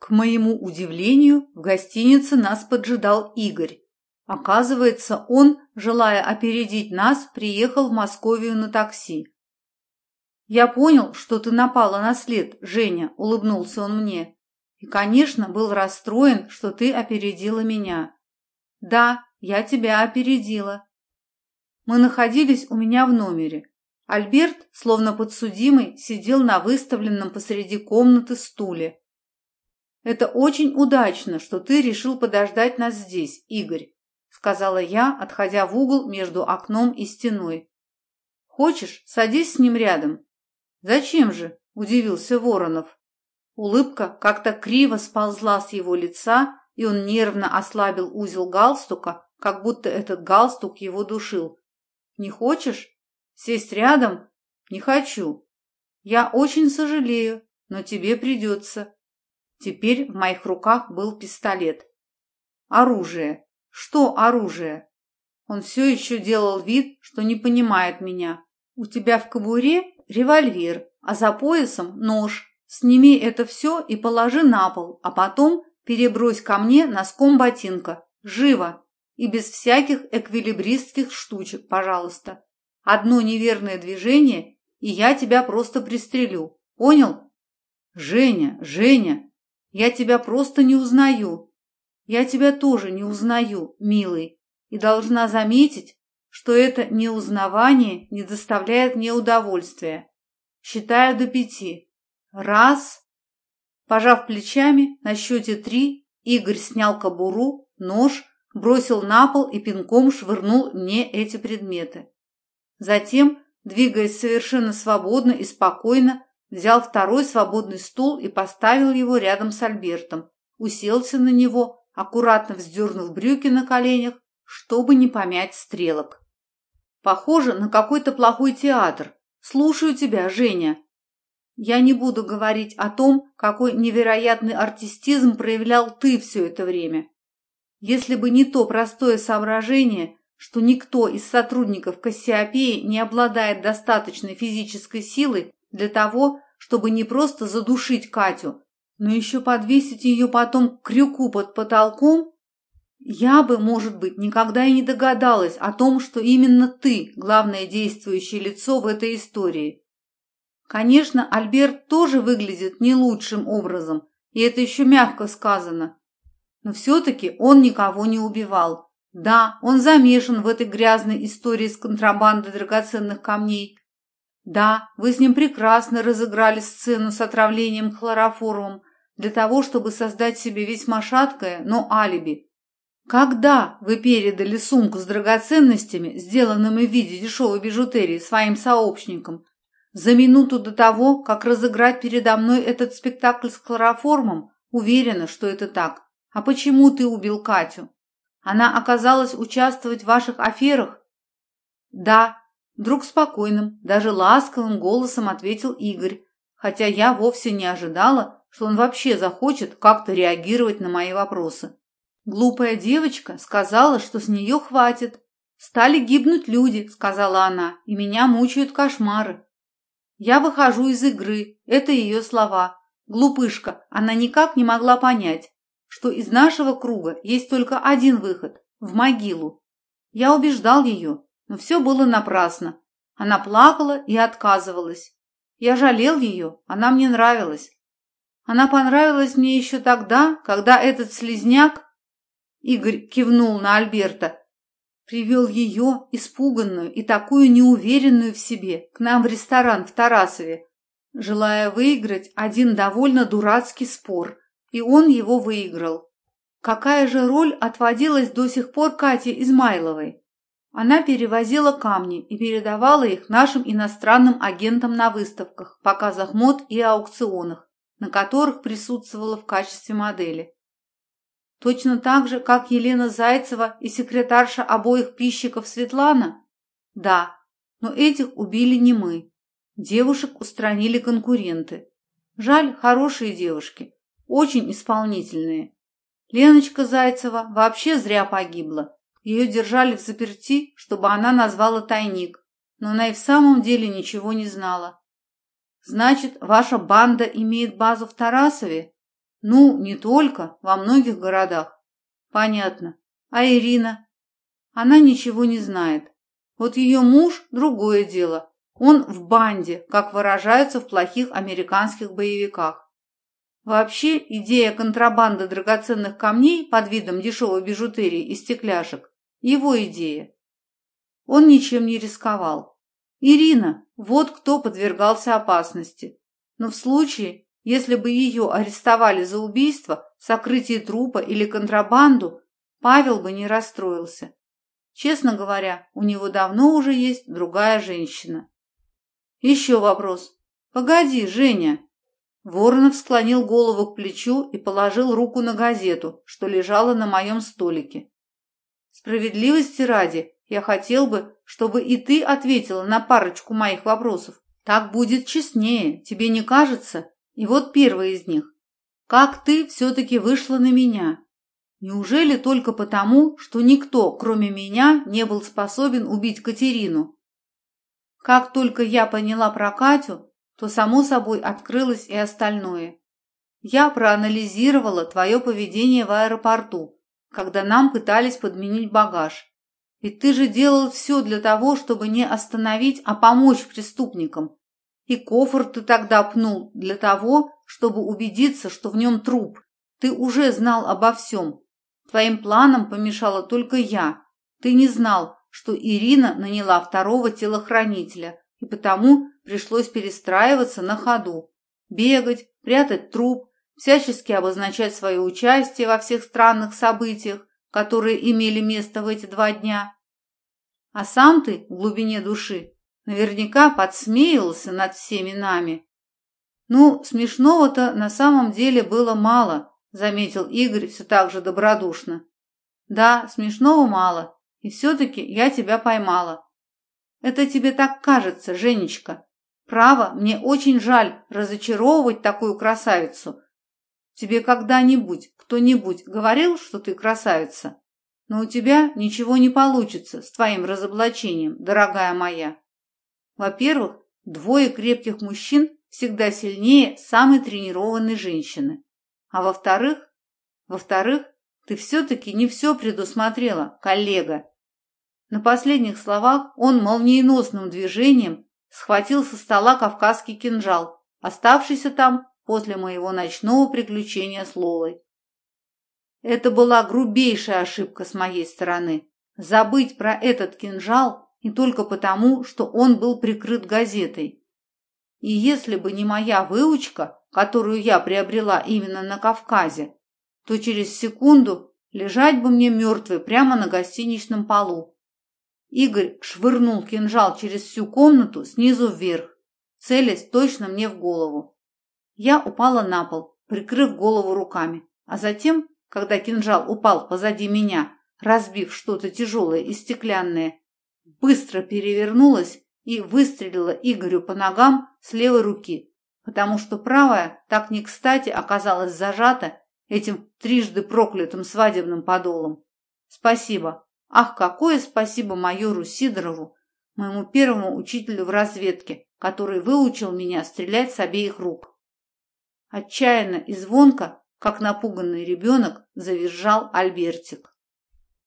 К моему удивлению, в гостинице нас поджидал Игорь. Оказывается, он, желая опередить нас, приехал в Московию на такси. «Я понял, что ты напала на след, Женя», — улыбнулся он мне. «И, конечно, был расстроен, что ты опередила меня». «Да, я тебя опередила». Мы находились у меня в номере. Альберт, словно подсудимый, сидел на выставленном посреди комнаты стуле. «Это очень удачно, что ты решил подождать нас здесь, Игорь», сказала я, отходя в угол между окном и стеной. «Хочешь, садись с ним рядом?» «Зачем же?» – удивился Воронов. Улыбка как-то криво сползла с его лица, и он нервно ослабил узел галстука, как будто этот галстук его душил. «Не хочешь? Сесть рядом? Не хочу. Я очень сожалею, но тебе придется. Теперь в моих руках был пистолет. Оружие. Что оружие? Он все еще делал вид, что не понимает меня. У тебя в кобуре револьвер, а за поясом нож. Сними это все и положи на пол, а потом перебрось ко мне носком ботинка. Живо! И без всяких эквилибристских штучек, пожалуйста. Одно неверное движение, и я тебя просто пристрелю. Понял? Женя, Женя, я тебя просто не узнаю. Я тебя тоже не узнаю, милый, и должна заметить, что это неузнавание не доставляет мне удовольствия. Считаю до пяти. Раз. Пожав плечами, на счете три Игорь снял кобуру, нож, бросил на пол и пинком швырнул мне эти предметы. Затем, двигаясь совершенно свободно и спокойно, взял второй свободный стул и поставил его рядом с Альбертом, уселся на него, аккуратно вздернув брюки на коленях, чтобы не помять стрелок. «Похоже на какой-то плохой театр. Слушаю тебя, Женя». Я не буду говорить о том, какой невероятный артистизм проявлял ты все это время. Если бы не то простое соображение, что никто из сотрудников Кассиопеи не обладает достаточной физической силой для того, чтобы не просто задушить Катю, но еще подвесить ее потом к крюку под потолком, я бы, может быть, никогда и не догадалась о том, что именно ты главное действующее лицо в этой истории. Конечно, Альберт тоже выглядит не лучшим образом, и это еще мягко сказано. Но все-таки он никого не убивал. Да, он замешан в этой грязной истории с контрабандой драгоценных камней. Да, вы с ним прекрасно разыграли сцену с отравлением хлороформом для того, чтобы создать себе весьма шаткое, но алиби. Когда вы передали сумку с драгоценностями, сделанными в виде дешевой бижутерии, своим сообщникам, за минуту до того, как разыграть передо мной этот спектакль с хлороформом, уверена, что это так. А почему ты убил Катю? Она оказалась участвовать в ваших аферах? Да, вдруг спокойным, даже ласковым голосом ответил Игорь, хотя я вовсе не ожидала, что он вообще захочет как-то реагировать на мои вопросы. Глупая девочка сказала, что с нее хватит. Стали гибнуть люди, сказала она, и меня мучают кошмары. Я выхожу из игры, это ее слова. Глупышка, она никак не могла понять, что из нашего круга есть только один выход – в могилу. Я убеждал ее, но все было напрасно. Она плакала и отказывалась. Я жалел ее, она мне нравилась. Она понравилась мне еще тогда, когда этот слезняк, Игорь кивнул на Альберта, привел ее, испуганную и такую неуверенную в себе, к нам в ресторан в Тарасове, желая выиграть один довольно дурацкий спор – и он его выиграл. Какая же роль отводилась до сих пор Кате Измайловой? Она перевозила камни и передавала их нашим иностранным агентам на выставках, показах мод и аукционах, на которых присутствовала в качестве модели. Точно так же, как Елена Зайцева и секретарша обоих пищиков Светлана? Да, но этих убили не мы. Девушек устранили конкуренты. Жаль, хорошие девушки, очень исполнительные. Леночка Зайцева вообще зря погибла. Ее держали в заперти, чтобы она назвала тайник, но она и в самом деле ничего не знала. Значит, ваша банда имеет базу в Тарасове? Ну, не только, во многих городах. Понятно. А Ирина? Она ничего не знает. Вот ее муж – другое дело. Он в банде, как выражаются в плохих американских боевиках. Вообще, идея контрабанды драгоценных камней под видом дешевой бижутерии и стекляшек – его идея. Он ничем не рисковал. Ирина – вот кто подвергался опасности. Но в случае, если бы ее арестовали за убийство, сокрытие трупа или контрабанду, Павел бы не расстроился. Честно говоря, у него давно уже есть другая женщина. Еще вопрос. Погоди, Женя. Воронов склонил голову к плечу и положил руку на газету, что лежала на моем столике. Справедливости ради, я хотел бы, чтобы и ты ответила на парочку моих вопросов. Так будет честнее, тебе не кажется? И вот первый из них. Как ты все-таки вышла на меня? Неужели только потому, что никто, кроме меня, не был способен убить Катерину? Как только я поняла про Катю, то, само собой, открылось и остальное. Я проанализировала твое поведение в аэропорту, когда нам пытались подменить багаж. Ведь ты же делал все для того, чтобы не остановить, а помочь преступникам. И кофр ты тогда пнул для того, чтобы убедиться, что в нем труп. Ты уже знал обо всем. Твоим планам помешала только я. Ты не знал, что Ирина наняла второго телохранителя, и потому пришлось перестраиваться на ходу. Бегать, прятать труп, всячески обозначать свое участие во всех странных событиях, которые имели место в эти два дня. А сам ты в глубине души наверняка подсмеивался над всеми нами. Ну, смешного-то на самом деле было мало, заметил Игорь все так же добродушно. Да, смешного мало, и все-таки я тебя поймала. Это тебе так кажется, Женечка. Право, мне очень жаль разочаровывать такую красавицу, Тебе когда-нибудь кто-нибудь говорил, что ты красавица? Но у тебя ничего не получится с твоим разоблачением, дорогая моя. Во-первых, двое крепких мужчин всегда сильнее самой тренированной женщины. А во-вторых, во-вторых, ты все-таки не все предусмотрела, коллега. На последних словах он молниеносным движением схватил со стола кавказский кинжал, оставшийся там после моего ночного приключения с Лолой. Это была грубейшая ошибка с моей стороны. Забыть про этот кинжал не только потому, что он был прикрыт газетой. И если бы не моя выучка, которую я приобрела именно на Кавказе, то через секунду лежать бы мне мертвой прямо на гостиничном полу. Игорь швырнул кинжал через всю комнату снизу вверх, целясь точно мне в голову. Я упала на пол, прикрыв голову руками, а затем, когда кинжал упал позади меня, разбив что-то тяжелое и стеклянное, быстро перевернулась и выстрелила Игорю по ногам с левой руки, потому что правая так не кстати оказалась зажата этим трижды проклятым свадебным подолом. Спасибо. Ах, какое спасибо майору Сидорову, моему первому учителю в разведке, который выучил меня стрелять с обеих рук. Отчаянно и звонко, как напуганный ребенок, завизжал Альбертик.